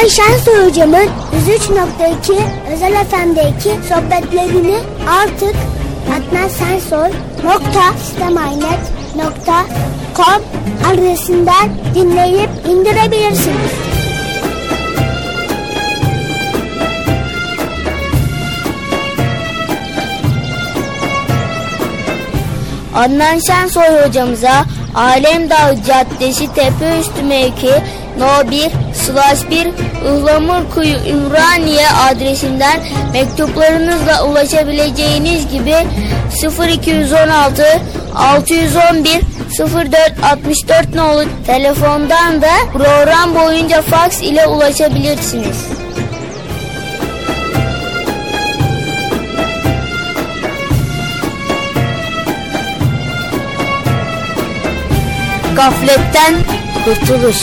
Adnan Şensoy hocamın 103.2 Özel FM'deki sohbetlerini artık adnansensoy.sistemainet.com adresinden dinleyip indirebilirsiniz. Adnan Şensoy hocamıza Alemdağ Caddesi Tepeüstü mevki No 1 slash 1 Ihlamur Kuyu Ümraniye adresinden mektuplarınızla ulaşabileceğiniz gibi 0216 611 0464 nolu telefondan da program boyunca fax ile ulaşabilirsiniz. Gafletten kurtuluş.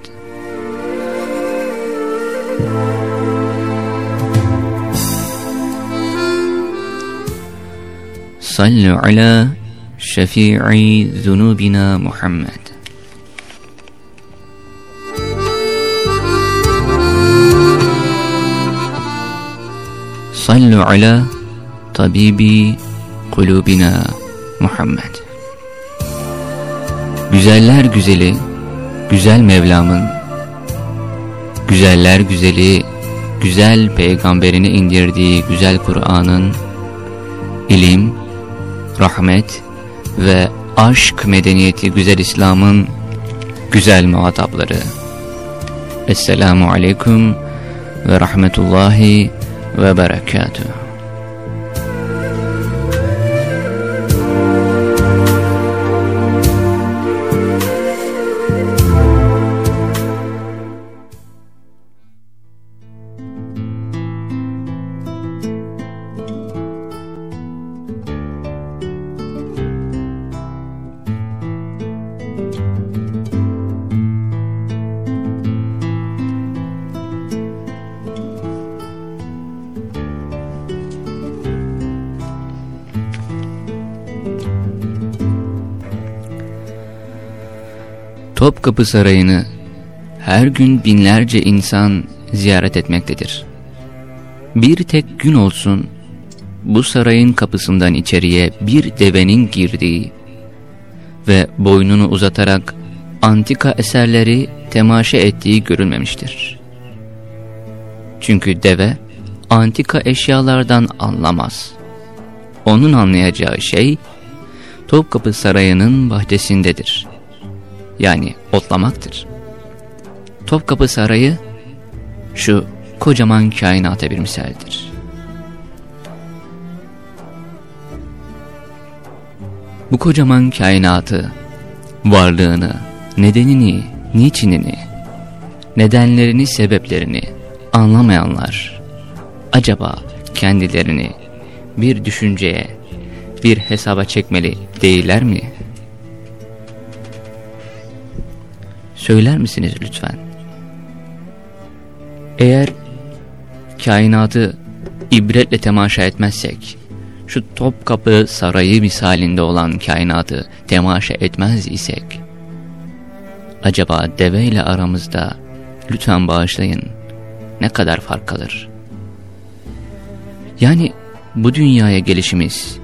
Sallu ala şefii zunubina Muhammed. Sallu ala tabibi kulubina Muhammed. Güzeller güzeli, güzel Mevlam'ın güzeller güzeli, güzel peygamberini indirdiği güzel Kur'an'ın, ilim, rahmet ve aşk medeniyeti güzel İslam'ın güzel muhatapları. Esselamu Aleyküm ve Rahmetullahi ve Berekatuhu. Topkapı Sarayı'nı her gün binlerce insan ziyaret etmektedir. Bir tek gün olsun bu sarayın kapısından içeriye bir devenin girdiği ve boynunu uzatarak antika eserleri temaşa ettiği görülmemiştir. Çünkü deve antika eşyalardan anlamaz. Onun anlayacağı şey Topkapı Sarayı'nın bahçesindedir yani otlamaktır. Topkapı Sarayı şu kocaman kainata bir misaldir. Bu kocaman kainatı, varlığını, nedenini, niçinini, nedenlerini, sebeplerini anlamayanlar acaba kendilerini bir düşünceye, bir hesaba çekmeli değiller mi? Söyler misiniz lütfen? Eğer kainatı ibretle temaşa etmezsek, şu Topkapı Sarayı misalinde olan kainatı temaşa etmez isek, acaba deve ile aramızda lütfen bağışlayın ne kadar fark kalır? Yani bu dünyaya gelişimiz,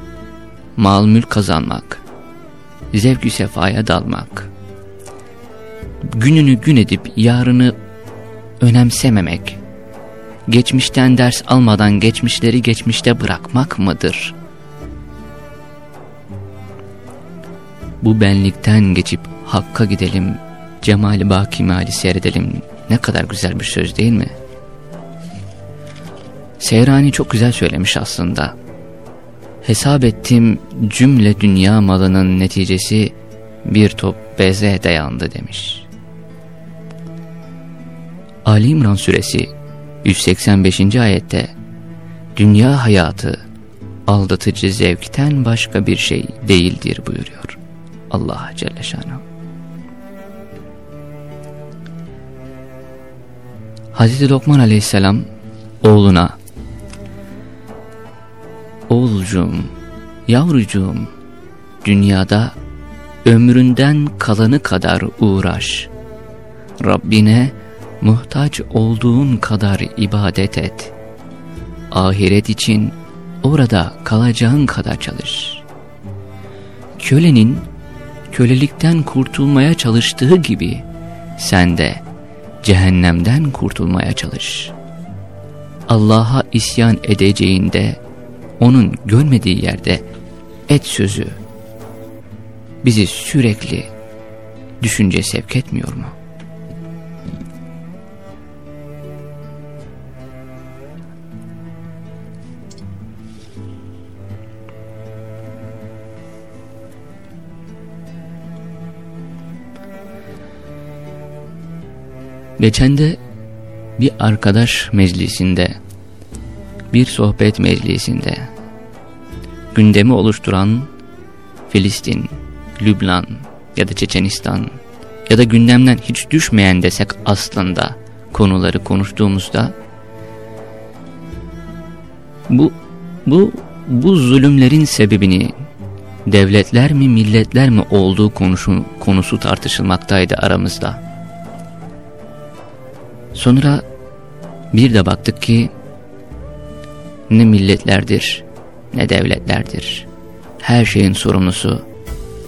mal mülk kazanmak, zevk sefaya dalmak, gününü gün edip yarını önemsememek, geçmişten ders almadan geçmişleri geçmişte bırakmak mıdır? Bu benlikten geçip Hakk'a gidelim, Cemali Bakimali seyredelim. Ne kadar güzel bir söz değil mi? Seyrani çok güzel söylemiş aslında. Hesap ettim cümle dünya malının neticesi bir top beze dayandı demiş. Ali İmran suresi 185. ayette dünya hayatı aldatıcı zevkten başka bir şey değildir buyuruyor Allah Celle Şanuhu. Hazreti Lokman aleyhisselam oğluna Oğulcuğum, yavrucuğum, dünyada ömründen kalanı kadar uğraş. Rabbine muhtaç olduğun kadar ibadet et. Ahiret için orada kalacağın kadar çalış. Kölenin kölelikten kurtulmaya çalıştığı gibi sen de cehennemden kurtulmaya çalış. Allah'a isyan edeceğinde onun görmediği yerde et sözü bizi sürekli düşünce sevk etmiyor mu? Geçen de bir arkadaş meclisinde, bir sohbet meclisinde gündemi oluşturan Filistin, Lübnan ya da Çeçenistan ya da gündemden hiç düşmeyen desek aslında konuları konuştuğumuzda bu bu bu zulümlerin sebebini devletler mi milletler mi olduğu konusu, konusu tartışılmaktaydı aramızda. Sonra bir de baktık ki ne milletlerdir ne devletlerdir. Her şeyin sorumlusu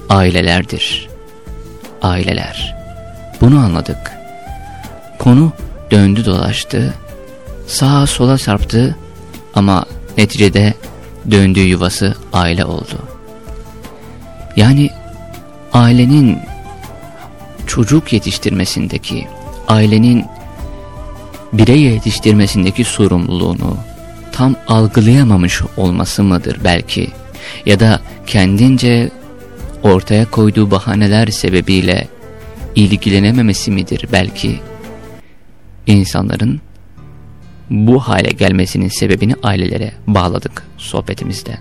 ailelerdir. Aileler. Bunu anladık. Konu döndü dolaştı, sağa sola sarptı ama neticede döndüğü yuvası aile oldu. Yani ailenin çocuk yetiştirmesindeki, ailenin birey yetiştirmesindeki sorumluluğunu tam algılayamamış olması mıdır belki? Ya da kendince ortaya koyduğu bahaneler sebebiyle ilgilenememesi midir belki? İnsanların bu hale gelmesinin sebebini ailelere bağladık sohbetimizde.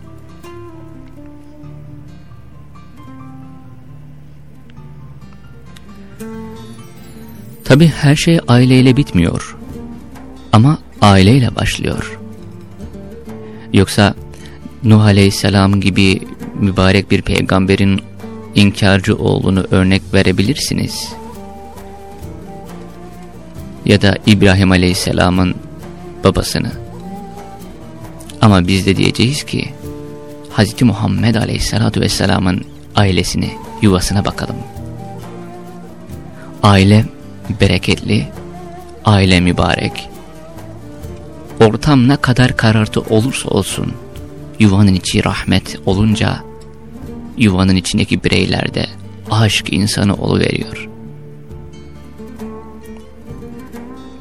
Tabi her şey aileyle bitmiyor. Ama aileyle başlıyor. Yoksa Nuh Aleyhisselam gibi mübarek bir peygamberin inkarcı oğlunu örnek verebilirsiniz. Ya da İbrahim Aleyhisselam'ın babasını. Ama biz de diyeceğiz ki Hz. Muhammed Aleyhisselatü Vesselam'ın ailesini, yuvasına bakalım. Aile bereketli, aile mübarek, Ortam ne kadar karartı olursa olsun, yuvanın içi rahmet olunca, yuvanın içindeki bireyler de aşk insanı oluveriyor.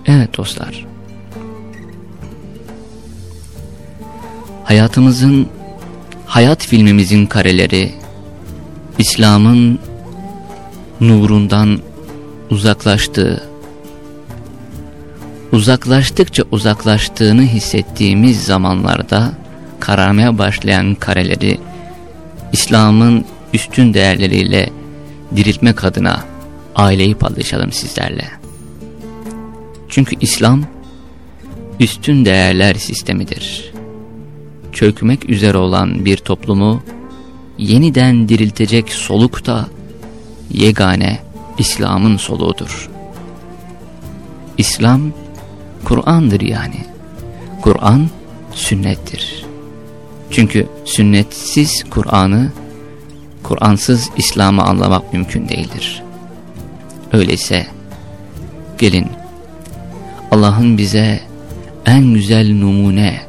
Evet dostlar, hayatımızın, hayat filmimizin kareleri, İslam'ın nurundan uzaklaştığı, uzaklaştıkça uzaklaştığını hissettiğimiz zamanlarda kararmaya başlayan kareleri İslam'ın üstün değerleriyle diriltmek adına aileyi paylaşalım sizlerle. Çünkü İslam üstün değerler sistemidir. Çökmek üzere olan bir toplumu yeniden diriltecek solukta yegane İslam'ın soluğudur. İslam, Kur'an'dır yani. Kur'an, sünnettir. Çünkü sünnetsiz Kur'an'ı, Kur'ansız İslam'ı anlamak mümkün değildir. Öyleyse, gelin, Allah'ın bize en güzel numune,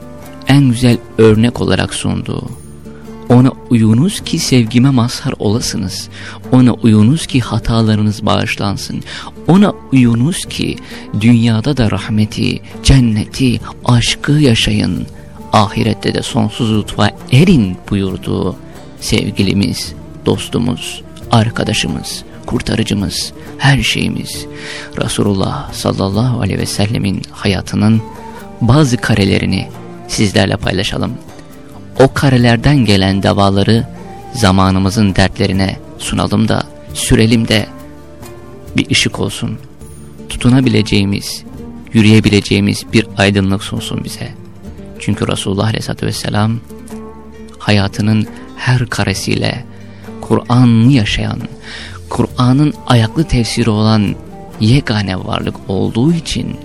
en güzel örnek olarak sunduğu, ona uyunuz ki sevgime mazhar olasınız. Ona uyunuz ki hatalarınız bağışlansın. Ona uyunuz ki dünyada da rahmeti, cenneti, aşkı yaşayın. Ahirette de sonsuz lütfa erin buyurduğu sevgilimiz, dostumuz, arkadaşımız, kurtarıcımız, her şeyimiz. Resulullah sallallahu aleyhi ve sellemin hayatının bazı karelerini sizlerle paylaşalım o karelerden gelen davaları zamanımızın dertlerine sunalım da sürelim de bir ışık olsun. Tutunabileceğimiz, yürüyebileceğimiz bir aydınlık sunsun bize. Çünkü Resulullah Aleyhisselatü Vesselam hayatının her karesiyle Kur'an'ı yaşayan, Kur'an'ın ayaklı tefsiri olan yegane varlık olduğu için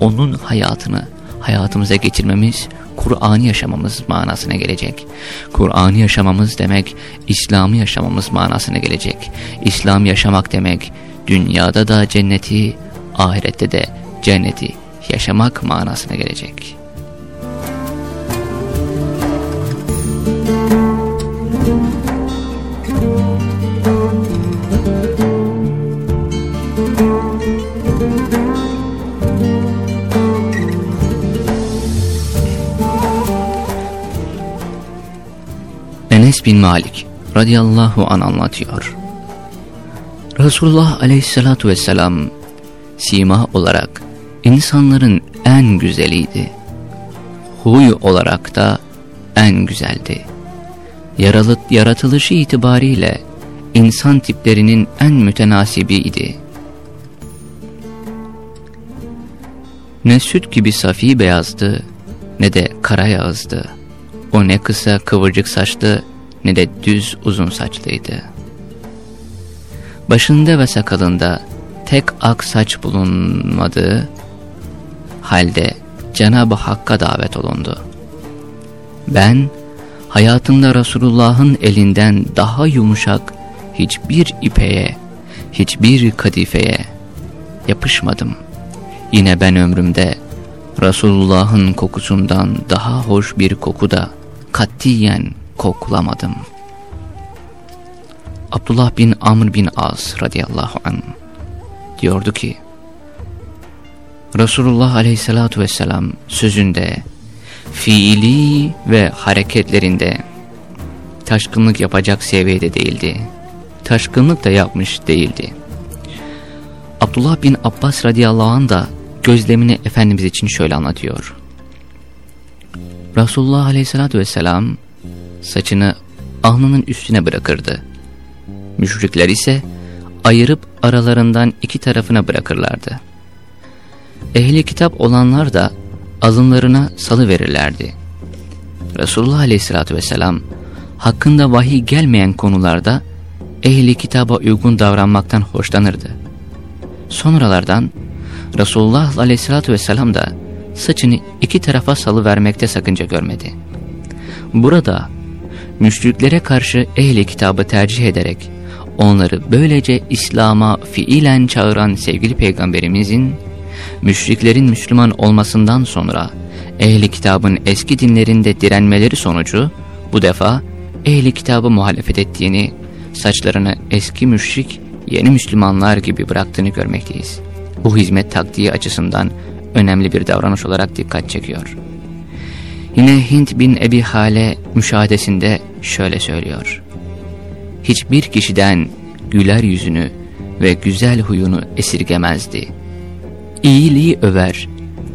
onun hayatını hayatımıza geçirmemiz Kur'an'ı yaşamamız manasına gelecek. Kur'an'ı yaşamamız demek İslam'ı yaşamamız manasına gelecek. İslam yaşamak demek dünyada da cenneti, ahirette de cenneti yaşamak manasına gelecek.'' Bin Malik radıyallahu an anlatıyor. Resulullah aleyhissalatu vesselam sima olarak insanların en güzeliydi. Huy olarak da en güzeldi. Yaralı, yaratılışı itibariyle insan tiplerinin en mütenasibiydi. Ne süt gibi safi beyazdı ne de kara yağızdı. O ne kısa kıvırcık saçlı ne de düz uzun saçlıydı. Başında ve sakalında tek ak saç bulunmadığı halde Cenab-ı Hakk'a davet olundu. Ben hayatımda Resulullah'ın elinden daha yumuşak hiçbir ipeye, hiçbir kadifeye yapışmadım. Yine ben ömrümde Resulullah'ın kokusundan daha hoş bir koku da katiyen koklamadım. Abdullah bin Amr bin As radıyallahu an diyordu ki Resulullah aleyhissalatu vesselam sözünde fiili ve hareketlerinde taşkınlık yapacak seviyede değildi. Taşkınlık da yapmış değildi. Abdullah bin Abbas radıyallahu anh da gözlemini Efendimiz için şöyle anlatıyor. Resulullah aleyhissalatü vesselam saçını alnının üstüne bırakırdı. Müşrikler ise ayırıp aralarından iki tarafına bırakırlardı. Ehli kitap olanlar da alınlarına salı verirlerdi. Resulullah aleyhissalatü vesselam hakkında vahiy gelmeyen konularda ehli kitaba uygun davranmaktan hoşlanırdı. Sonralardan Resulullah aleyhissalatü vesselam da saçını iki tarafa salı vermekte sakınca görmedi. Burada müşriklere karşı ehli kitabı tercih ederek onları böylece İslam'a fiilen çağıran sevgili peygamberimizin müşriklerin Müslüman olmasından sonra ehli kitabın eski dinlerinde direnmeleri sonucu bu defa ehli kitabı muhalefet ettiğini, saçlarını eski müşrik yeni Müslümanlar gibi bıraktığını görmekteyiz. Bu hizmet taktiği açısından önemli bir davranış olarak dikkat çekiyor. Yine Hint bin Ebi Hale müşahadesinde şöyle söylüyor. Hiçbir kişiden güler yüzünü ve güzel huyunu esirgemezdi. İyiliği över,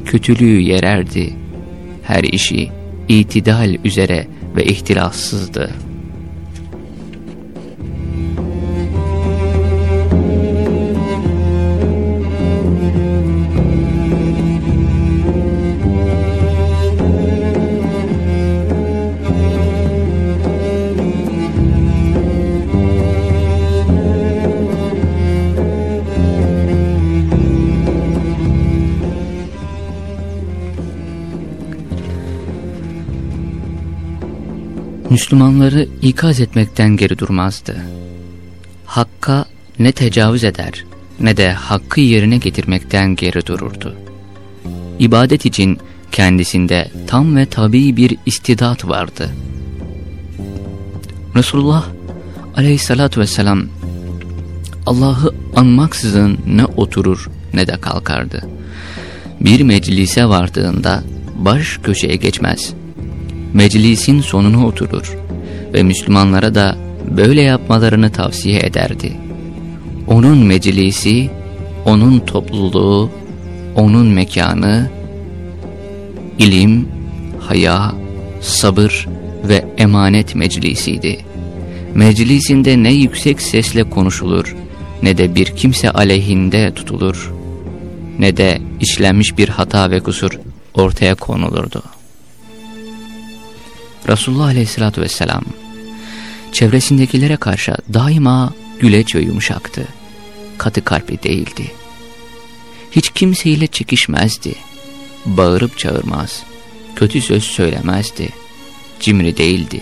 kötülüğü yererdi. Her işi itidal üzere ve ihtilafsızdı.'' Müslümanları ikaz etmekten geri durmazdı. Hakka ne tecavüz eder ne de hakkı yerine getirmekten geri dururdu. İbadet için kendisinde tam ve tabi bir istidat vardı. Resulullah aleyhissalatü vesselam Allah'ı anmaksızın ne oturur ne de kalkardı. Bir meclise vardığında baş köşeye geçmez. Meclisin sonuna oturur ve Müslümanlara da böyle yapmalarını tavsiye ederdi. Onun meclisi, onun topluluğu, onun mekanı, ilim, haya, sabır ve emanet meclisiydi. Meclisinde ne yüksek sesle konuşulur, ne de bir kimse aleyhinde tutulur, ne de işlenmiş bir hata ve kusur ortaya konulurdu. Resulullah Aleyhisselatü Vesselam çevresindekilere karşı daima güleç ve yumuşaktı. Katı kalpli değildi. Hiç kimseyle çekişmezdi. Bağırıp çağırmaz. Kötü söz söylemezdi. Cimri değildi.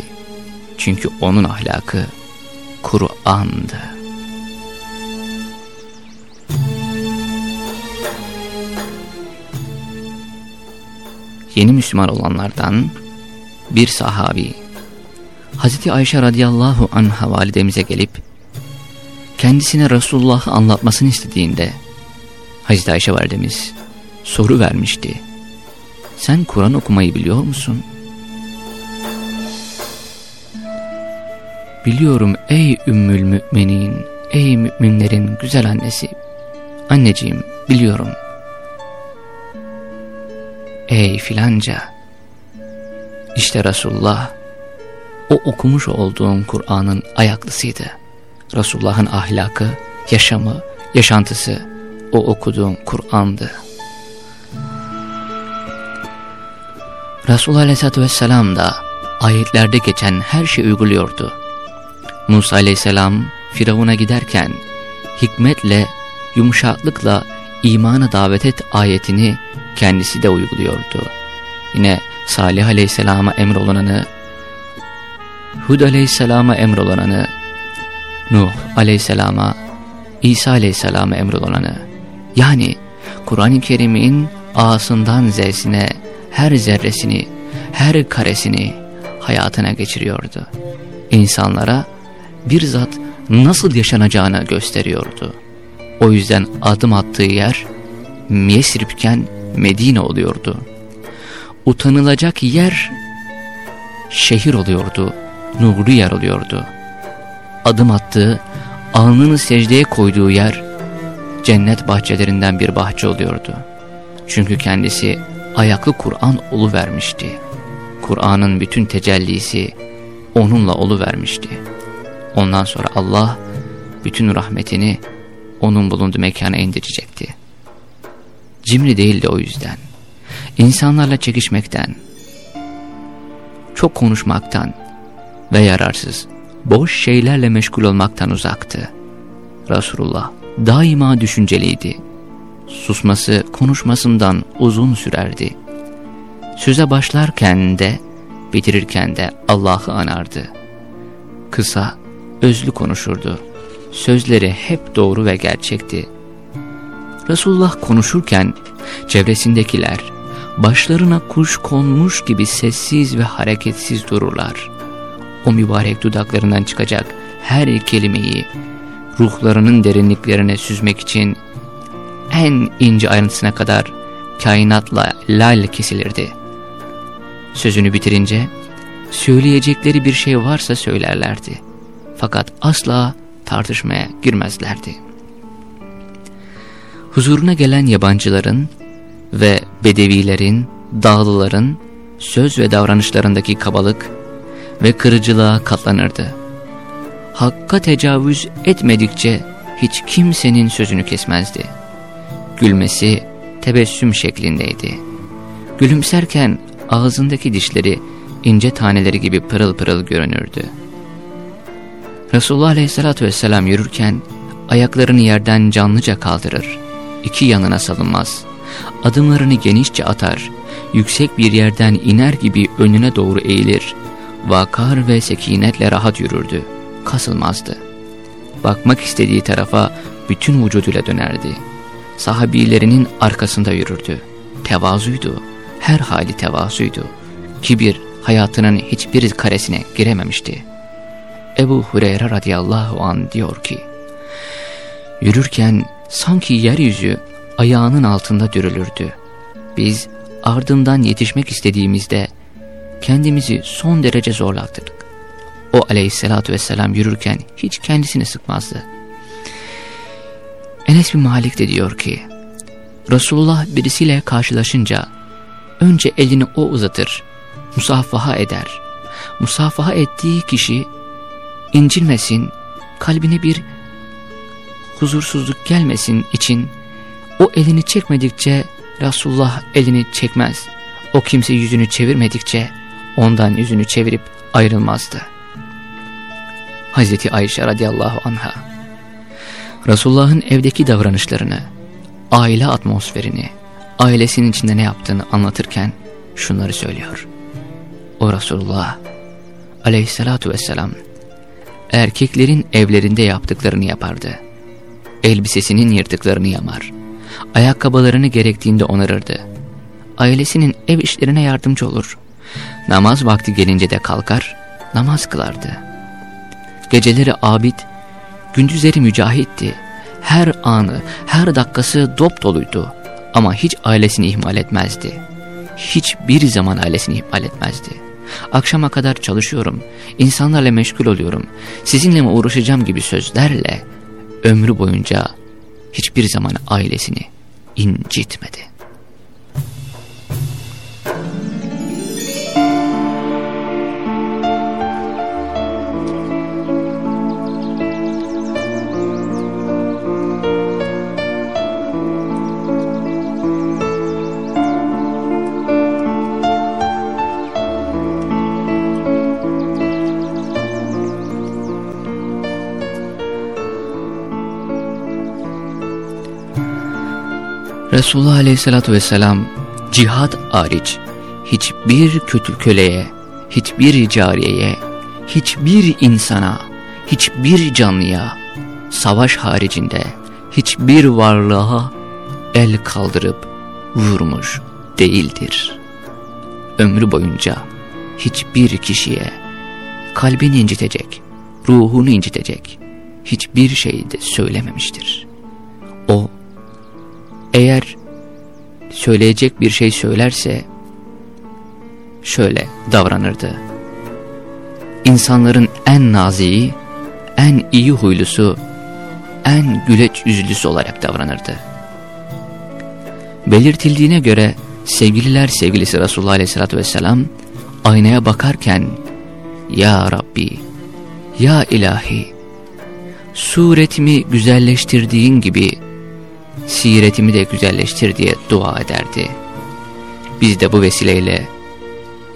Çünkü onun ahlakı Kur'an'dı. Yeni Müslüman olanlardan bir sahabi Hazreti Ayşe radıyallahu anha validemize gelip kendisine Resulullah'ı anlatmasını istediğinde Hazreti Ayşe validemiz soru vermişti. Sen Kur'an okumayı biliyor musun? Biliyorum ey ümmül müminin, ey müminlerin güzel annesi. Anneciğim biliyorum. Ey filanca. İşte Resulullah o okumuş olduğun Kur'an'ın ayaklısıydı. Resulullah'ın ahlakı, yaşamı, yaşantısı o okuduğun Kur'an'dı. Resulullah Aleyhisselatü Vesselam da ayetlerde geçen her şeyi uyguluyordu. Musa Aleyhisselam Firavun'a giderken hikmetle, yumuşaklıkla imana davet et ayetini kendisi de uyguluyordu. Yine Salih Aleyhisselam'a emrolunanı, Hud Aleyhisselam'a emrolunanı, Nuh Aleyhisselam'a, İsa Aleyhisselam'a emrolunanı, yani Kur'an-ı Kerim'in ağasından zesine her zerresini, her karesini hayatına geçiriyordu. İnsanlara bir zat nasıl yaşanacağını gösteriyordu. O yüzden adım attığı yer Yesrib'ken Medine oluyordu. Utanılacak yer şehir oluyordu, nurlu yer oluyordu. Adım attığı, alnını secdeye koyduğu yer cennet bahçelerinden bir bahçe oluyordu. Çünkü kendisi ayaklı Kur'an vermişti. Kur'an'ın bütün tecellisi onunla vermişti. Ondan sonra Allah bütün rahmetini onun bulunduğu mekana indirecekti. Cimri değildi o yüzden. İnsanlarla çekişmekten, çok konuşmaktan ve yararsız, boş şeylerle meşgul olmaktan uzaktı. Resulullah daima düşünceliydi. Susması konuşmasından uzun sürerdi. Söze başlarken de bitirirken de Allah'ı anardı. Kısa, özlü konuşurdu. Sözleri hep doğru ve gerçekti. Resulullah konuşurken çevresindekiler başlarına kuş konmuş gibi sessiz ve hareketsiz dururlar. O mübarek dudaklarından çıkacak her kelimeyi ruhlarının derinliklerine süzmek için en ince ayrıntısına kadar kainatla lal kesilirdi. Sözünü bitirince söyleyecekleri bir şey varsa söylerlerdi. Fakat asla tartışmaya girmezlerdi. Huzuruna gelen yabancıların ve bedevilerin, dağlıların söz ve davranışlarındaki kabalık ve kırıcılığa katlanırdı. Hakka tecavüz etmedikçe hiç kimsenin sözünü kesmezdi. Gülmesi tebessüm şeklindeydi. Gülümserken ağzındaki dişleri ince taneleri gibi pırıl pırıl görünürdü. Resulullah Aleyhisselatü Vesselam yürürken ayaklarını yerden canlıca kaldırır, iki yanına salınmaz, adımlarını genişçe atar, yüksek bir yerden iner gibi önüne doğru eğilir, vakar ve sekinetle rahat yürürdü, kasılmazdı. Bakmak istediği tarafa bütün vücuduyla dönerdi. Sahabilerinin arkasında yürürdü. Tevazuydu, her hali tevazuydu. Kibir hayatının hiçbir karesine girememişti. Ebu Hureyre radıyallahu an diyor ki, Yürürken sanki yeryüzü ayağının altında dürülürdü. Biz ardından yetişmek istediğimizde kendimizi son derece zorlattık. O aleyhissalatü vesselam yürürken hiç kendisini sıkmazdı. Enes bin Malik de diyor ki, Resulullah birisiyle karşılaşınca önce elini o uzatır, musafaha eder. Musafaha ettiği kişi incilmesin, kalbine bir huzursuzluk gelmesin için o elini çekmedikçe Resulullah elini çekmez. O kimse yüzünü çevirmedikçe ondan yüzünü çevirip ayrılmazdı. Hazreti Ayşe radıyallahu anha Resulullah'ın evdeki davranışlarını, aile atmosferini, ailesinin içinde ne yaptığını anlatırken şunları söylüyor. O Resulullah aleyhissalatu vesselam erkeklerin evlerinde yaptıklarını yapardı. Elbisesinin yırtıklarını yamar. Ayakkabılarını gerektiğinde onarırdı. Ailesinin ev işlerine yardımcı olur. Namaz vakti gelince de kalkar, namaz kılardı. Geceleri abid, gündüzleri mücahitti. Her anı, her dakikası dop doluydu. Ama hiç ailesini ihmal etmezdi. Hiçbir zaman ailesini ihmal etmezdi. Akşama kadar çalışıyorum, insanlarla meşgul oluyorum, sizinle mi uğraşacağım gibi sözlerle ömrü boyunca hiçbir zaman ailesini incitmedi. Resulullah Aleyhisselatü Vesselam cihat hariç hiçbir kötü köleye, hiçbir cariyeye, hiçbir insana, hiçbir canlıya, savaş haricinde hiçbir varlığa el kaldırıp vurmuş değildir. Ömrü boyunca hiçbir kişiye kalbini incitecek, ruhunu incitecek hiçbir şey de söylememiştir. O eğer söyleyecek bir şey söylerse şöyle davranırdı. İnsanların en naziği, en iyi huylusu, en güleç yüzlüsü olarak davranırdı. Belirtildiğine göre sevgililer sevgilisi Resulullah Aleyhisselatü Vesselam aynaya bakarken Ya Rabbi, Ya İlahi, suretimi güzelleştirdiğin gibi siretimi de güzelleştir diye dua ederdi. Biz de bu vesileyle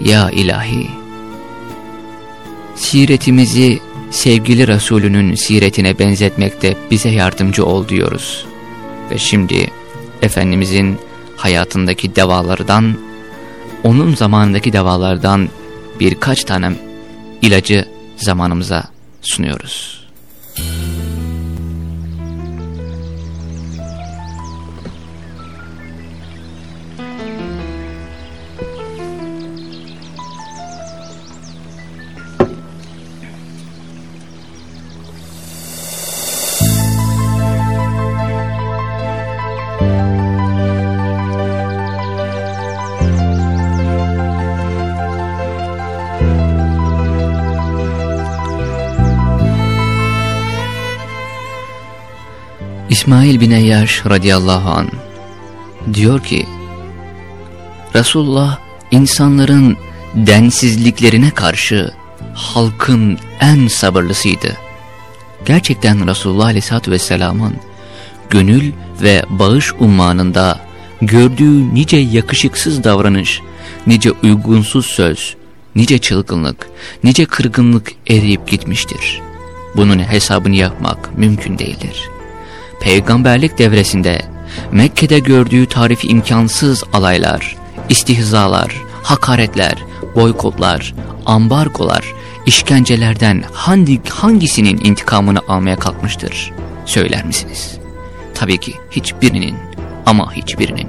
Ya ilahi siretimizi sevgili Resulünün siretine benzetmekte bize yardımcı ol diyoruz. Ve şimdi Efendimizin hayatındaki devalardan, onun zamanındaki devalardan birkaç tane ilacı zamanımıza sunuyoruz. İsmail bin Eyyaş radıyallahu an diyor ki Resulullah insanların densizliklerine karşı halkın en sabırlısıydı. Gerçekten Resulullah aleyhissalatü vesselamın gönül ve bağış ummanında gördüğü nice yakışıksız davranış, nice uygunsuz söz, nice çılgınlık, nice kırgınlık eriyip gitmiştir. Bunun hesabını yapmak mümkün değildir.'' Peygamberlik devresinde Mekke'de gördüğü tarifi imkansız alaylar, istihzalar, hakaretler, boykotlar, ambargolar, işkencelerden hangi, hangisinin intikamını almaya kalkmıştır? Söyler misiniz? Tabii ki hiçbirinin ama hiçbirinin.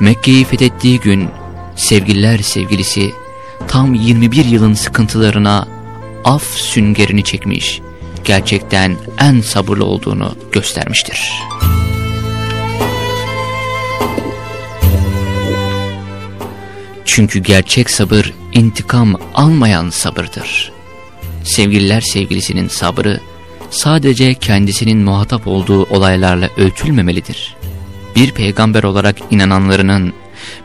Mekke'yi fethettiği gün sevgililer sevgilisi tam 21 yılın sıkıntılarına af süngerini çekmiş, gerçekten en sabırlı olduğunu göstermiştir. Çünkü gerçek sabır intikam almayan sabırdır. Sevgililer sevgilisinin sabrı sadece kendisinin muhatap olduğu olaylarla ölçülmemelidir. Bir peygamber olarak inananlarının,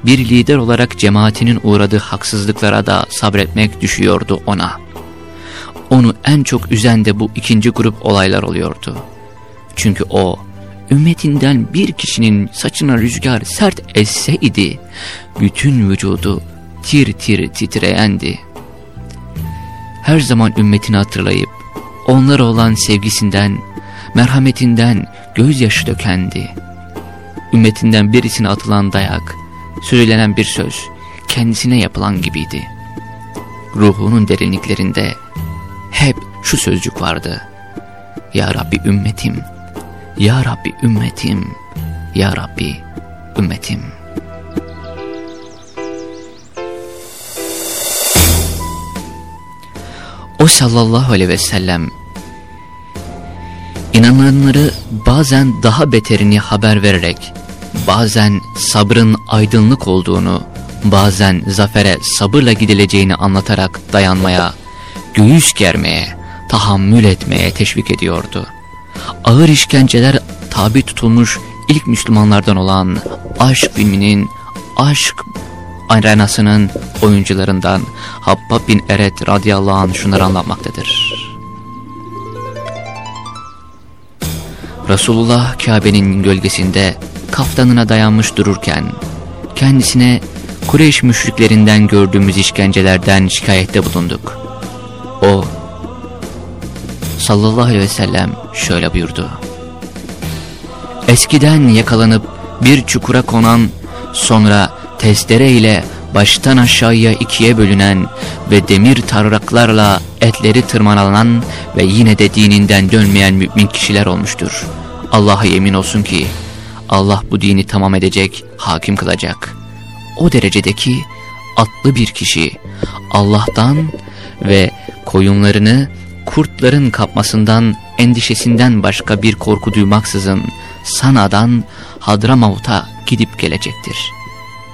bir lider olarak cemaatinin uğradığı haksızlıklara da sabretmek düşüyordu ona. Onu en çok üzen de bu ikinci grup olaylar oluyordu. Çünkü o, ümmetinden bir kişinin saçına rüzgar sert esseydi, bütün vücudu tir tir titreyendi. Her zaman ümmetini hatırlayıp, onlara olan sevgisinden, merhametinden gözyaşı dökendi. Ümmetinden birisine atılan dayak, söylenen bir söz, kendisine yapılan gibiydi. Ruhunun derinliklerinde hep şu sözcük vardı. Ya Rabbi ümmetim, Ya Rabbi ümmetim, Ya Rabbi ümmetim. O sallallahu aleyhi ve sellem inananları bazen daha beterini haber vererek, bazen sabrın aydınlık olduğunu, bazen zafere sabırla gidileceğini anlatarak dayanmaya, göğüs germeye, tahammül etmeye teşvik ediyordu. Ağır işkenceler tabi tutulmuş ilk Müslümanlardan olan aşk filminin, aşk arenasının oyuncularından Habbab bin Eret radıyallahu anh şunları anlatmaktadır. Resulullah Kabe'nin gölgesinde kaftanına dayanmış dururken kendisine Kureyş müşriklerinden gördüğümüz işkencelerden şikayette bulunduk. O sallallahu aleyhi ve sellem şöyle buyurdu. Eskiden yakalanıp bir çukura konan sonra testere ile baştan aşağıya ikiye bölünen ve demir tarraklarla etleri tırmalanan ve yine de dininden dönmeyen mümin kişiler olmuştur. Allah'a yemin olsun ki Allah bu dini tamam edecek, hakim kılacak. O derecedeki atlı bir kişi Allah'tan ve koyunlarını kurtların kapmasından endişesinden başka bir korku duymaksızın Sana'dan Hadramavut'a gidip gelecektir.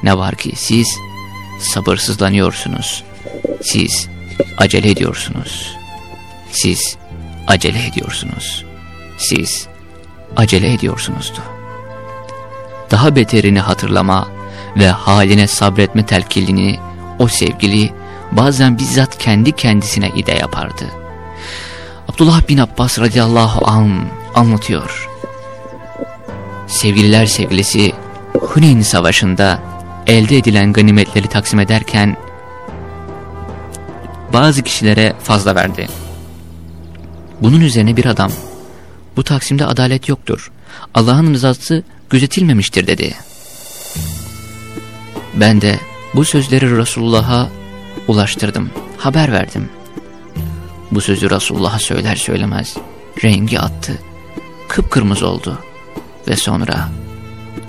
Ne var ki siz sabırsızlanıyorsunuz. Siz acele ediyorsunuz. Siz acele ediyorsunuz. Siz acele ediyorsunuzdu. Daha beterini hatırlama ve haline sabretme telkilini o sevgili bazen bizzat kendi kendisine ide yapardı. Abdullah bin Abbas radıyallahu an anlatıyor. Sevgililer sevgilisi Huneyn savaşında elde edilen ganimetleri taksim ederken bazı kişilere fazla verdi. Bunun üzerine bir adam bu taksimde adalet yoktur. Allah'ın rızası gözetilmemiştir dedi. Ben de bu sözleri Resulullah'a ulaştırdım, haber verdim. Bu sözü Resulullah'a söyler söylemez rengi attı, kıpkırmızı oldu ve sonra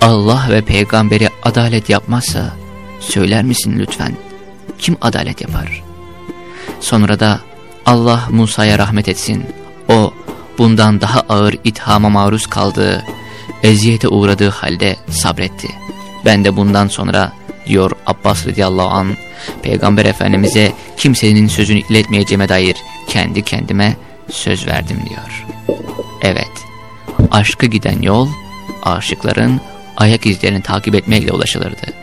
Allah ve peygamberi adalet yapmazsa söyler misin lütfen kim adalet yapar? Sonra da Allah Musa'ya rahmet etsin o bundan daha ağır ithama maruz kaldığı, eziyete uğradığı halde sabretti. Ben de bundan sonra diyor Abbas radıyallahu an Peygamber Efendimiz'e kimsenin sözünü iletmeyeceğime dair kendi kendime söz verdim diyor. Evet, aşkı giden yol aşıkların ayak izlerini takip etmekle ulaşılırdı.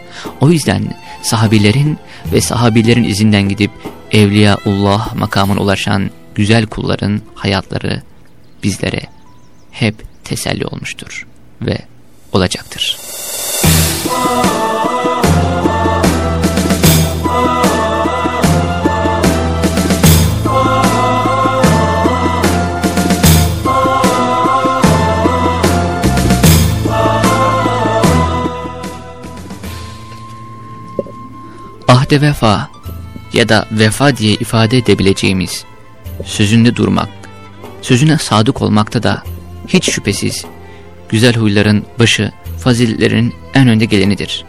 O yüzden sahabilerin ve sahabilerin izinden gidip Evliyaullah makamına ulaşan güzel kulların hayatları bizlere hep teselli olmuştur ve olacaktır. Ahde vefa ya da vefa diye ifade edebileceğimiz sözünde durmak, sözüne sadık olmakta da hiç şüphesiz güzel huyların başı faziletlerin en önde gelenidir.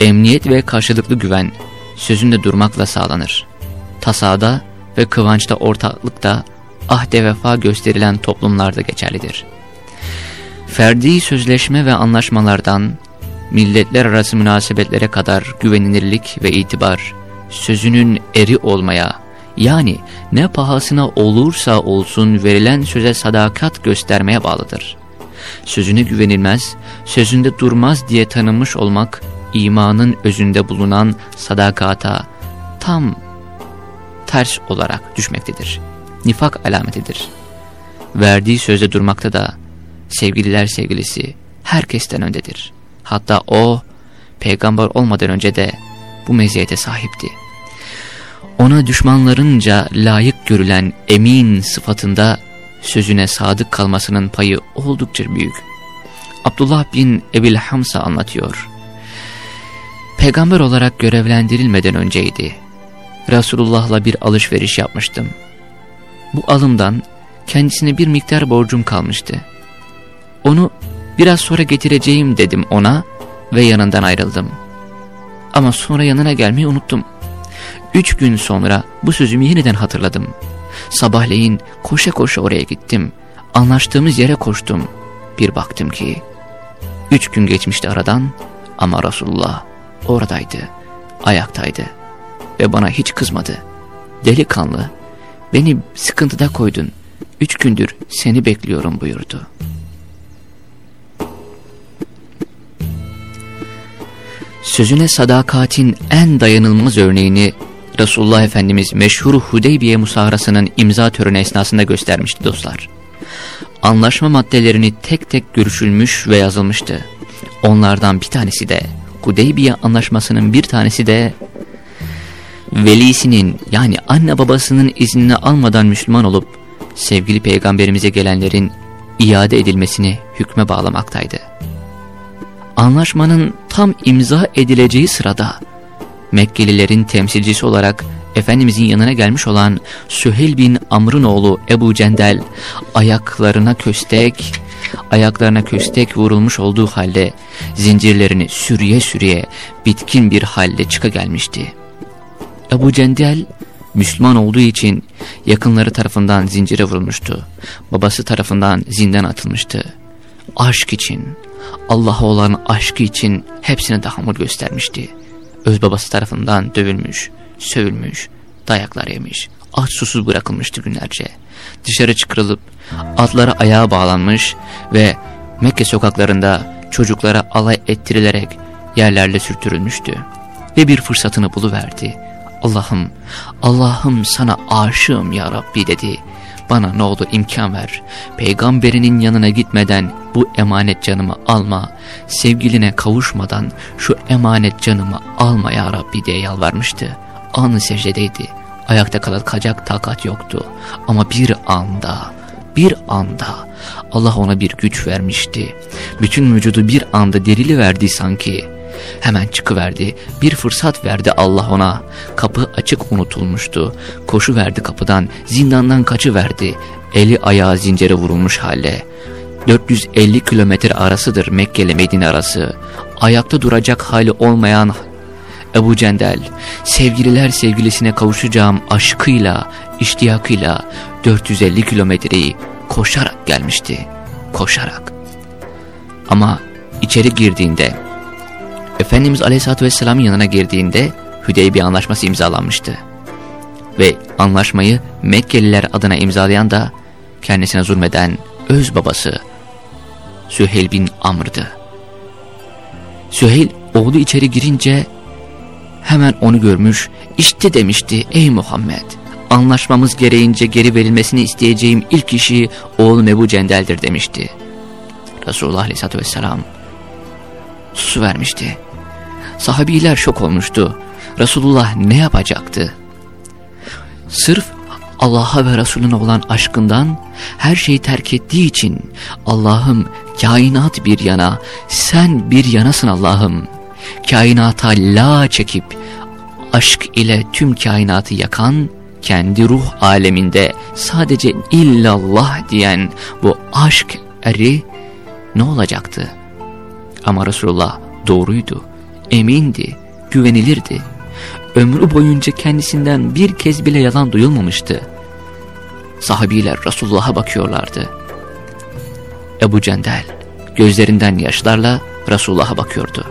Emniyet ve karşılıklı güven sözünde durmakla sağlanır. Tasada ve kıvançta ortaklıkta ahde vefa gösterilen toplumlarda geçerlidir. Ferdi sözleşme ve anlaşmalardan milletler arası münasebetlere kadar güvenilirlik ve itibar sözünün eri olmaya yani ne pahasına olursa olsun verilen söze sadakat göstermeye bağlıdır. Sözüne güvenilmez, sözünde durmaz diye tanınmış olmak imanın özünde bulunan sadakata tam ters olarak düşmektedir. Nifak alametidir. Verdiği sözde durmakta da sevgililer sevgilisi herkesten öndedir. Hatta o peygamber olmadan önce de bu meziyete sahipti. Ona düşmanlarınca layık görülen emin sıfatında sözüne sadık kalmasının payı oldukça büyük. Abdullah bin Ebil Hamsa anlatıyor. Peygamber olarak görevlendirilmeden önceydi. Resulullah'la bir alışveriş yapmıştım. Bu alımdan kendisine bir miktar borcum kalmıştı. Onu biraz sonra getireceğim dedim ona ve yanından ayrıldım. Ama sonra yanına gelmeyi unuttum. Üç gün sonra bu sözümü yeniden hatırladım. Sabahleyin koşa koşa oraya gittim. Anlaştığımız yere koştum. Bir baktım ki üç gün geçmişti aradan ama Resulullah oradaydı, ayaktaydı ve bana hiç kızmadı. Delikanlı, beni sıkıntıda koydun, üç gündür seni bekliyorum buyurdu. Sözüne sadakatin en dayanılmaz örneğini Resulullah Efendimiz meşhur Hudeybiye musaharasının imza töreni esnasında göstermişti dostlar. Anlaşma maddelerini tek tek görüşülmüş ve yazılmıştı. Onlardan bir tanesi de Hudeybiye anlaşmasının bir tanesi de velisinin yani anne babasının iznini almadan Müslüman olup sevgili peygamberimize gelenlerin iade edilmesini hükme bağlamaktaydı. Anlaşmanın tam imza edileceği sırada Mekkelilerin temsilcisi olarak Efendimizin yanına gelmiş olan Süheyl bin Amr'ın oğlu Ebu Cendel ayaklarına köstek, ayaklarına köstek vurulmuş olduğu halde zincirlerini sürüye sürüye bitkin bir halde çıka gelmişti. Ebu Cendel Müslüman olduğu için yakınları tarafından zincire vurulmuştu. Babası tarafından zindan atılmıştı. Aşk için, Allah'a olan aşkı için hepsine tahammül göstermişti öz babası tarafından dövülmüş, sövülmüş, dayaklar yemiş, aç susuz bırakılmıştı günlerce. Dışarı çıkarılıp atlara ayağa bağlanmış ve Mekke sokaklarında çocuklara alay ettirilerek yerlerle sürtürülmüştü. Ve bir fırsatını buluverdi. Allah'ım, Allah'ım sana aşığım ya Rabbi dedi. Bana ne oldu imkan ver. Peygamberinin yanına gitmeden bu emanet canımı alma. Sevgiline kavuşmadan şu emanet canımı alma ya Rabbi diye yalvarmıştı. Anı secdedeydi. Ayakta kalacak takat yoktu. Ama bir anda, bir anda Allah ona bir güç vermişti. Bütün vücudu bir anda derili verdi sanki. Hemen çıkıverdi. Bir fırsat verdi Allah ona. Kapı açık unutulmuştu. Koşu verdi kapıdan. Zindandan kaçıverdi. Eli ayağı zincere vurulmuş halde. 450 kilometre arasıdır Mekke ile Medine arası. Ayakta duracak hali olmayan Ebu Cendel, sevgililer sevgilisine kavuşacağım aşkıyla, iştiyakıyla 450 kilometreyi koşarak gelmişti. Koşarak. Ama içeri girdiğinde Efendimiz Aleyhisselatü Vesselam'ın yanına girdiğinde Hüdeybiye Anlaşması imzalanmıştı. Ve anlaşmayı Mekkeliler adına imzalayan da kendisine zulmeden öz babası Süheyl bin Amr'dı. Süheyl oğlu içeri girince hemen onu görmüş işte demişti ey Muhammed anlaşmamız gereğince geri verilmesini isteyeceğim ilk kişi oğlum Ebu Cendel'dir demişti. Resulullah Aleyhisselatü Vesselam su vermişti. Sahabiler şok olmuştu. Resulullah ne yapacaktı? Sırf Allah'a ve Resulüne olan aşkından her şeyi terk ettiği için Allah'ım kainat bir yana sen bir yanasın Allah'ım. Kainata la çekip aşk ile tüm kainatı yakan, kendi ruh aleminde sadece illallah diyen bu aşk eri ne olacaktı? Ama Resulullah doğruydu, emindi, güvenilirdi. Ömrü boyunca kendisinden bir kez bile yalan duyulmamıştı. Sahabiler Resulullah'a bakıyorlardı. Ebu Cendel gözlerinden yaşlarla Resulullah'a bakıyordu.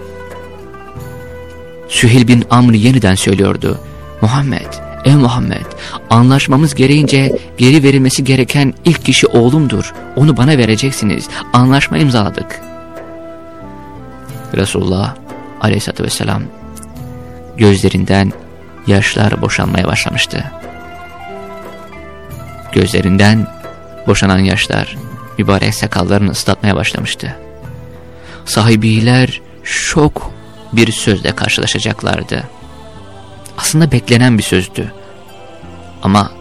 Sühil bin Amr yeniden söylüyordu. Muhammed, ey Muhammed, anlaşmamız gereğince geri verilmesi gereken ilk kişi oğlumdur. Onu bana vereceksiniz. Anlaşma imzaladık. Resulullah aleyhissalatü vesselam gözlerinden yaşlar boşanmaya başlamıştı. Gözlerinden boşanan yaşlar mübarek sakallarını ıslatmaya başlamıştı. Sahibiler şok bir sözle karşılaşacaklardı. Aslında beklenen bir sözdü. Ama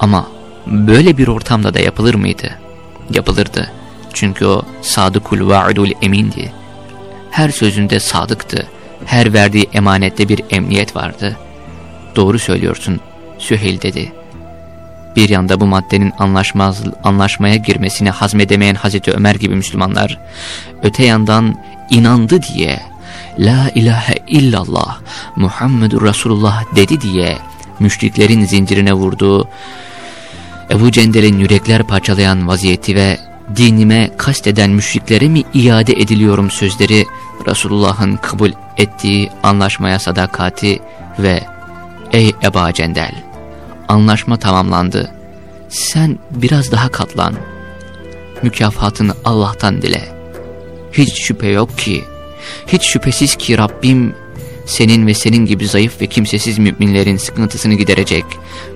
ama böyle bir ortamda da yapılır mıydı? Yapılırdı. Çünkü o sadıkul vaadul emindi. Her sözünde sadıktı. Her verdiği emanette bir emniyet vardı. Doğru söylüyorsun Süheyl dedi. Bir yanda bu maddenin anlaşmaz, anlaşmaya girmesini hazmedemeyen Hazreti Ömer gibi Müslümanlar, öte yandan inandı diye, La ilahe illallah Muhammedur Resulullah dedi diye müşriklerin zincirine vurduğu, Ebu Cendel'in yürekler parçalayan vaziyeti ve dinime kasteden müşriklere mi iade ediliyorum sözleri Resulullah'ın kabul ettiği anlaşmaya sadakati ve Ey Eba Cendel anlaşma tamamlandı. Sen biraz daha katlan. Mükafatını Allah'tan dile. Hiç şüphe yok ki hiç şüphesiz ki Rabbim senin ve senin gibi zayıf ve kimsesiz müminlerin sıkıntısını giderecek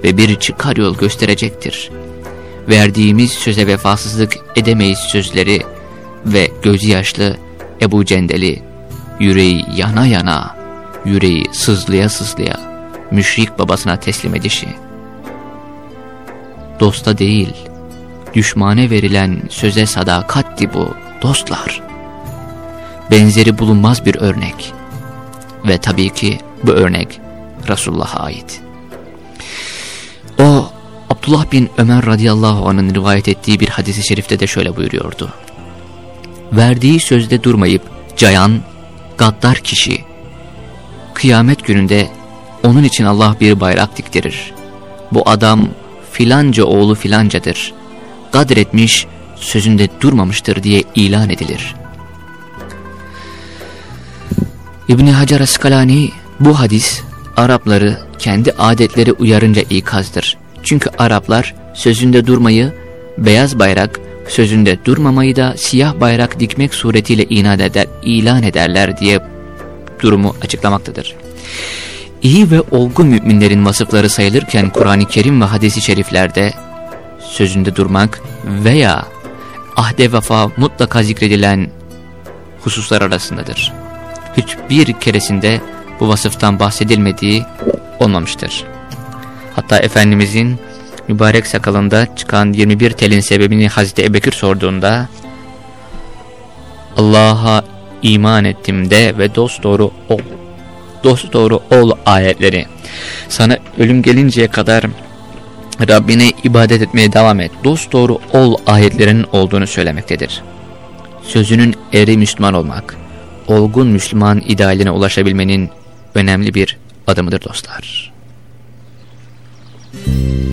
ve bir çıkar yol gösterecektir. Verdiğimiz söze vefasızlık edemeyiz sözleri ve gözü yaşlı Ebu Cendel'i yüreği yana yana, yüreği sızlıya sızlıya müşrik babasına teslim edişi. Dosta değil, düşmane verilen söze sadakatti bu dostlar. Benzeri bulunmaz bir örnek. Ve tabii ki bu örnek Resulullah'a ait. O Abdullah bin Ömer radıyallahu anh'ın rivayet ettiği bir hadisi şerifte de şöyle buyuruyordu. Verdiği sözde durmayıp cayan, gaddar kişi, kıyamet gününde onun için Allah bir bayrak diktirir. Bu adam filanca oğlu filancadır, gadretmiş, sözünde durmamıştır diye ilan edilir. İbni Hacer Askalani bu hadis Arapları kendi adetleri uyarınca ikazdır. Çünkü Araplar sözünde durmayı, beyaz bayrak, sözünde durmamayı da siyah bayrak dikmek suretiyle inat eder, ilan ederler diye durumu açıklamaktadır. İyi ve olgun müminlerin vasıfları sayılırken Kur'an-ı Kerim ve hadisi şeriflerde sözünde durmak veya ahde vefa mutlaka zikredilen hususlar arasındadır. Hiçbir keresinde bu vasıftan bahsedilmediği olmamıştır. Hatta Efendimizin mübarek sakalında çıkan 21 telin sebebini Hazreti Ebekir sorduğunda Allah'a iman ettim de ve dost doğru ol. Dost doğru ol ayetleri. Sana ölüm gelinceye kadar Rabbine ibadet etmeye devam et. Dost doğru ol ayetlerinin olduğunu söylemektedir. Sözünün eri Müslüman olmak, olgun Müslüman idealine ulaşabilmenin önemli bir adımıdır dostlar. Bye.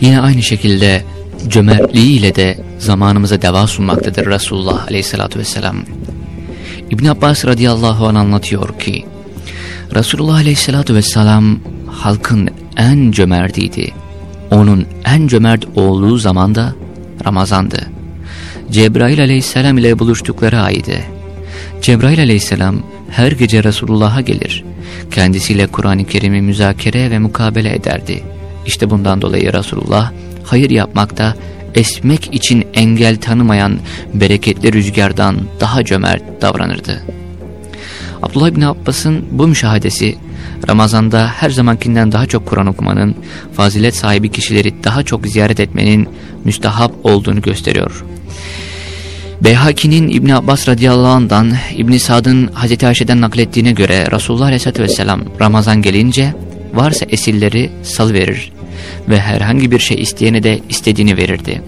Yine aynı şekilde cömertliğiyle de zamanımıza deva sunmaktadır Resulullah aleyhissalatü vesselam. İbn Abbas radıyallahu anh anlatıyor ki Resulullah aleyhissalatü vesselam halkın en cömertiydi. Onun en cömert olduğu zaman da Ramazandı. Cebrail aleyhisselam ile buluştukları aydı. Cebrail aleyhisselam her gece Resulullah'a gelir. Kendisiyle Kur'an-ı Kerim'i müzakere ve mukabele ederdi. İşte bundan dolayı Resulullah hayır yapmakta esmek için engel tanımayan bereketli rüzgardan daha cömert davranırdı. Abdullah İbni Abbas'ın bu müşahadesi Ramazan'da her zamankinden daha çok Kur'an okumanın, fazilet sahibi kişileri daha çok ziyaret etmenin müstahap olduğunu gösteriyor. Beyhaki'nin İbni Abbas radıyallahu anh'dan İbni Sad'ın Hazreti Ayşe'den naklettiğine göre Resulullah aleyhissalatü vesselam Ramazan gelince varsa esilleri salıverir ve herhangi bir şey isteyene de istediğini verirdi.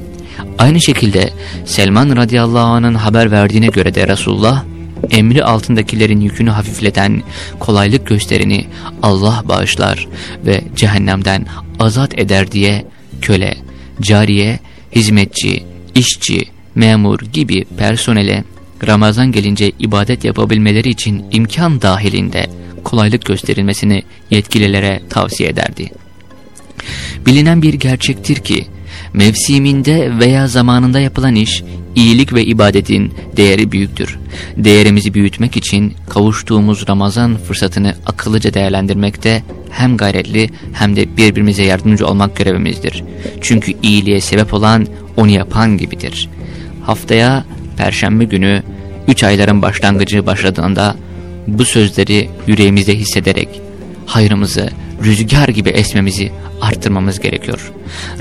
Aynı şekilde Selman radıyallahu anh'ın haber verdiğine göre de Resulullah emri altındakilerin yükünü hafifleten kolaylık gösterini Allah bağışlar ve cehennemden azat eder diye köle, cariye, hizmetçi, işçi, memur gibi personele Ramazan gelince ibadet yapabilmeleri için imkan dahilinde kolaylık gösterilmesini yetkililere tavsiye ederdi. Bilinen bir gerçektir ki mevsiminde veya zamanında yapılan iş iyilik ve ibadetin değeri büyüktür. Değerimizi büyütmek için kavuştuğumuz Ramazan fırsatını akıllıca değerlendirmekte hem gayretli hem de birbirimize yardımcı olmak görevimizdir. Çünkü iyiliğe sebep olan onu yapan gibidir. Haftaya Perşembe günü 3 ayların başlangıcı başladığında bu sözleri yüreğimizde hissederek hayrımızı rüzgar gibi esmemizi arttırmamız gerekiyor.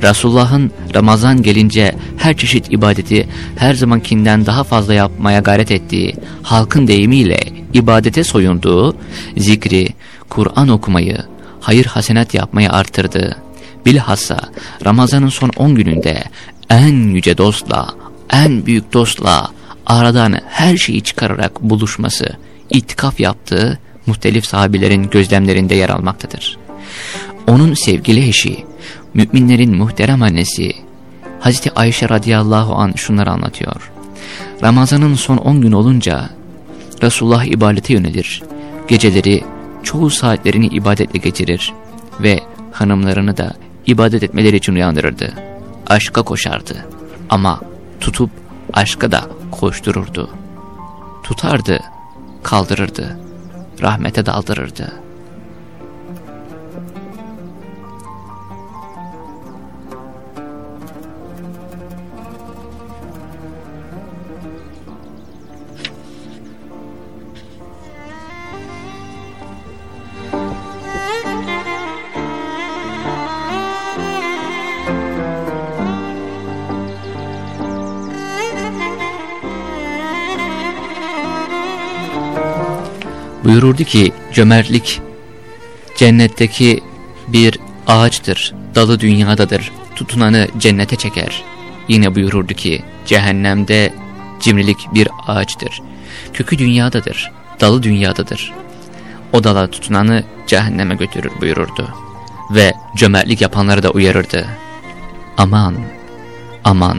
Resulullah'ın Ramazan gelince her çeşit ibadeti her zamankinden daha fazla yapmaya gayret ettiği, halkın deyimiyle ibadete soyunduğu, zikri, Kur'an okumayı, hayır hasenat yapmayı arttırdı. Bilhassa Ramazan'ın son 10 gününde en yüce dostla, en büyük dostla aradan her şeyi çıkararak buluşması, itikaf yaptığı muhtelif sahabilerin gözlemlerinde yer almaktadır. Onun sevgili eşi, müminlerin muhterem annesi, Hazreti Ayşe radıyallahu an şunları anlatıyor. Ramazanın son 10 gün olunca Resulullah ibadete yönelir. Geceleri çoğu saatlerini ibadetle geçirir ve hanımlarını da ibadet etmeleri için uyandırırdı. Aşka koşardı ama tutup aşka da koştururdu. Tutardı, kaldırırdı, rahmete daldırırdı. Buyururdu ki cömertlik cennetteki bir ağaçtır, dalı dünyadadır, tutunanı cennete çeker. Yine buyururdu ki cehennemde cimrilik bir ağaçtır, kökü dünyadadır, dalı dünyadadır. O dala tutunanı cehenneme götürür buyururdu. Ve cömertlik yapanları da uyarırdı. Aman, aman,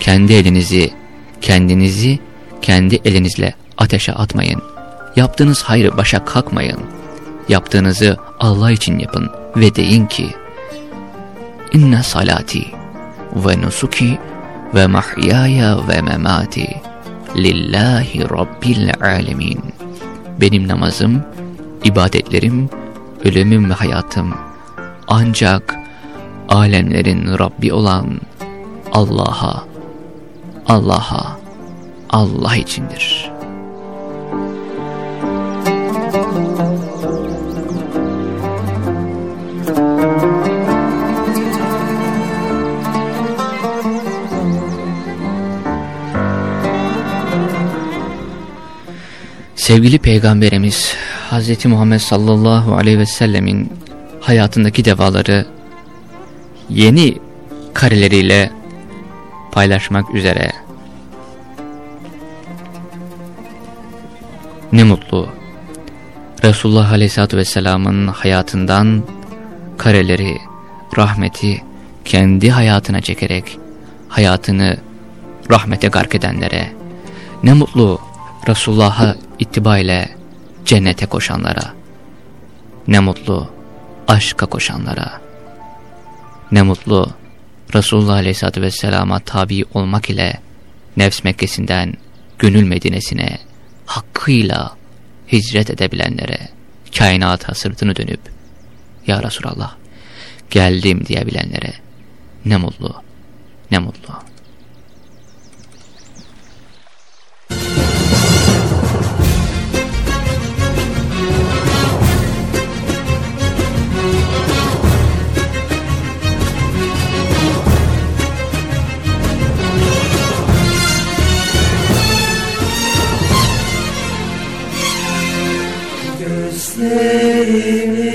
kendi elinizi, kendinizi kendi elinizle ateşe atmayın.'' Yaptığınız hayrı başa kalkmayın. Yaptığınızı Allah için yapın ve deyin ki İnne salati ve nusuki ve mahyaya ve memati lillahi rabbil alemin. Benim namazım, ibadetlerim, ölümüm ve hayatım ancak alemlerin Rabbi olan Allah'a, Allah'a, Allah içindir.'' Sevgili Peygamberimiz Hz. Muhammed sallallahu aleyhi ve sellemin hayatındaki devaları yeni kareleriyle paylaşmak üzere ne mutlu Resulullah aleyhissalatü vesselamın hayatından kareleri, rahmeti kendi hayatına çekerek hayatını rahmete gark edenlere ne mutlu Resulullah'a ittiba ile cennete koşanlara, ne mutlu aşka koşanlara, ne mutlu Resulullah Aleyhisselatü Vesselam'a tabi olmak ile nefs Mekkesi'nden gönül Medine'sine hakkıyla hicret edebilenlere, kainata sırtını dönüp, Ya Resulallah, geldim diyebilenlere ne mutlu, ne mutlu. Save me.